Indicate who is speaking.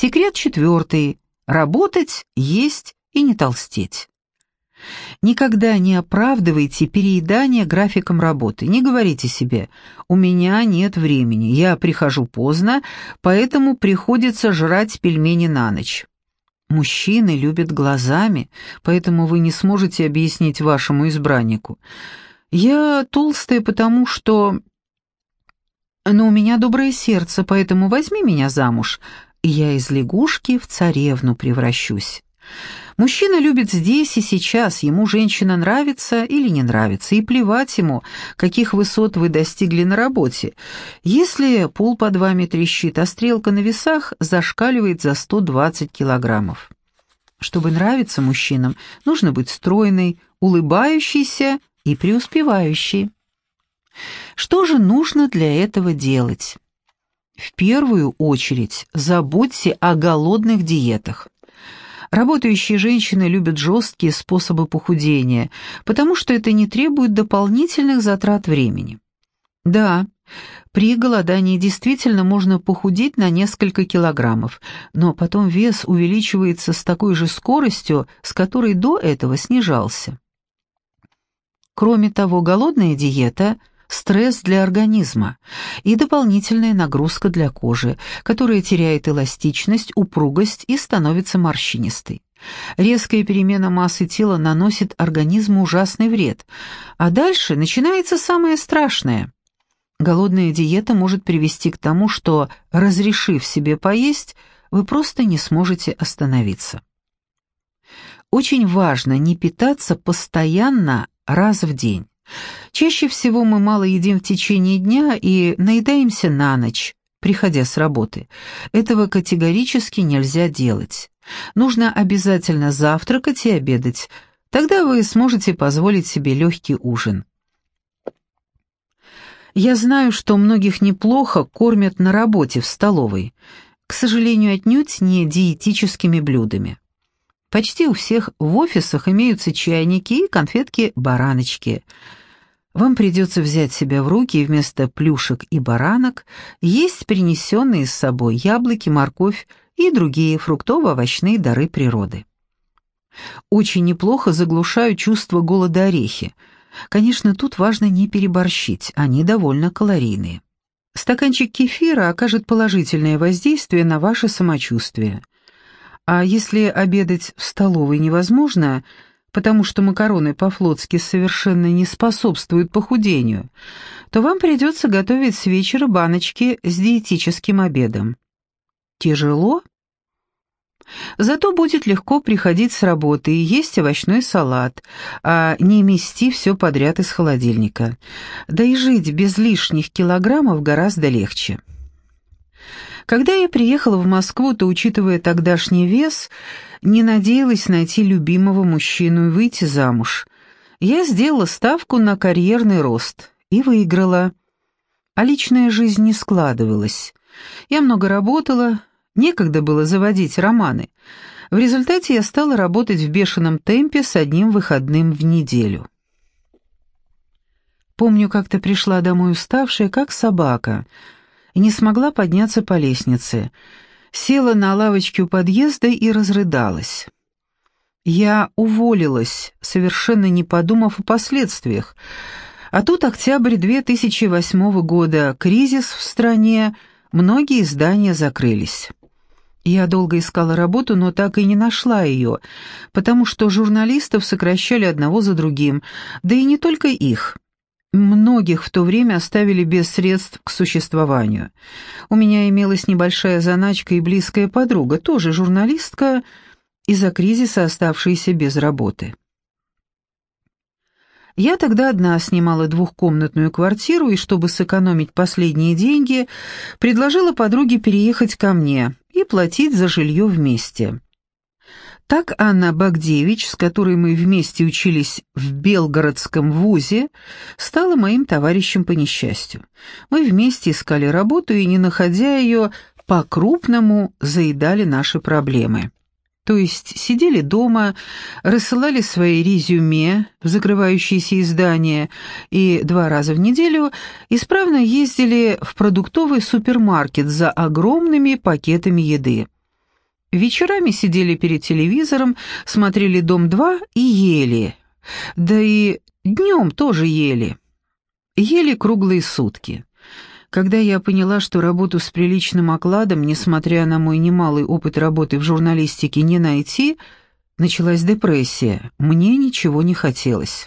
Speaker 1: Секрет четвертый. Работать, есть и не толстеть. Никогда не оправдывайте переедание графиком работы. Не говорите себе «у меня нет времени, я прихожу поздно, поэтому приходится жрать пельмени на ночь». Мужчины любят глазами, поэтому вы не сможете объяснить вашему избраннику. «Я толстая, потому что...» «Но у меня доброе сердце, поэтому возьми меня замуж, и я из лягушки в царевну превращусь». Мужчина любит здесь и сейчас, ему женщина нравится или не нравится, и плевать ему, каких высот вы достигли на работе. Если пол под вами трещит, а стрелка на весах зашкаливает за 120 килограммов. Чтобы нравиться мужчинам, нужно быть стройной, улыбающейся и преуспевающей. Что же нужно для этого делать? В первую очередь забудьте о голодных диетах. Работающие женщины любят жесткие способы похудения, потому что это не требует дополнительных затрат времени. Да, при голодании действительно можно похудеть на несколько килограммов, но потом вес увеличивается с такой же скоростью, с которой до этого снижался. Кроме того, голодная диета – стресс для организма и дополнительная нагрузка для кожи, которая теряет эластичность, упругость и становится морщинистой. Резкая перемена массы тела наносит организму ужасный вред, а дальше начинается самое страшное. Голодная диета может привести к тому, что, разрешив себе поесть, вы просто не сможете остановиться. Очень важно не питаться постоянно раз в день. Чаще всего мы мало едим в течение дня и наедаемся на ночь, приходя с работы. Этого категорически нельзя делать. Нужно обязательно завтракать и обедать, тогда вы сможете позволить себе легкий ужин. Я знаю, что многих неплохо кормят на работе в столовой, к сожалению, отнюдь не диетическими блюдами. Почти у всех в офисах имеются чайники и конфетки-бараночки – вам придется взять себя в руки и вместо плюшек и баранок есть принесенные с собой яблоки, морковь и другие фруктово-овощные дары природы. Очень неплохо заглушают чувство голода орехи. Конечно, тут важно не переборщить, они довольно калорийные. Стаканчик кефира окажет положительное воздействие на ваше самочувствие. А если обедать в столовой невозможно – потому что макароны по-флотски совершенно не способствуют похудению, то вам придется готовить с вечера баночки с диетическим обедом. Тяжело? Зато будет легко приходить с работы и есть овощной салат, а не мести все подряд из холодильника. Да и жить без лишних килограммов гораздо легче. Когда я приехала в Москву, то, учитывая тогдашний вес, не надеялась найти любимого мужчину и выйти замуж. Я сделала ставку на карьерный рост и выиграла. А личная жизнь не складывалась. Я много работала, некогда было заводить романы. В результате я стала работать в бешеном темпе с одним выходным в неделю. Помню, как-то пришла домой уставшая, как собака — и не смогла подняться по лестнице. Села на лавочке у подъезда и разрыдалась. Я уволилась, совершенно не подумав о последствиях. А тут октябрь 2008 года, кризис в стране, многие здания закрылись. Я долго искала работу, но так и не нашла ее, потому что журналистов сокращали одного за другим, да и не только их. Многих в то время оставили без средств к существованию. У меня имелась небольшая заначка и близкая подруга, тоже журналистка, из-за кризиса оставшаяся без работы. Я тогда одна снимала двухкомнатную квартиру, и чтобы сэкономить последние деньги, предложила подруге переехать ко мне и платить за жилье вместе. Так Анна Багдевич, с которой мы вместе учились в Белгородском вузе, стала моим товарищем по несчастью. Мы вместе искали работу и, не находя ее, по-крупному заедали наши проблемы. То есть сидели дома, рассылали свои резюме в закрывающиеся издания и два раза в неделю исправно ездили в продуктовый супермаркет за огромными пакетами еды. Вечерами сидели перед телевизором, смотрели «Дом-2» и ели. Да и днем тоже ели. Ели круглые сутки. Когда я поняла, что работу с приличным окладом, несмотря на мой немалый опыт работы в журналистике, не найти, началась депрессия. Мне ничего не хотелось.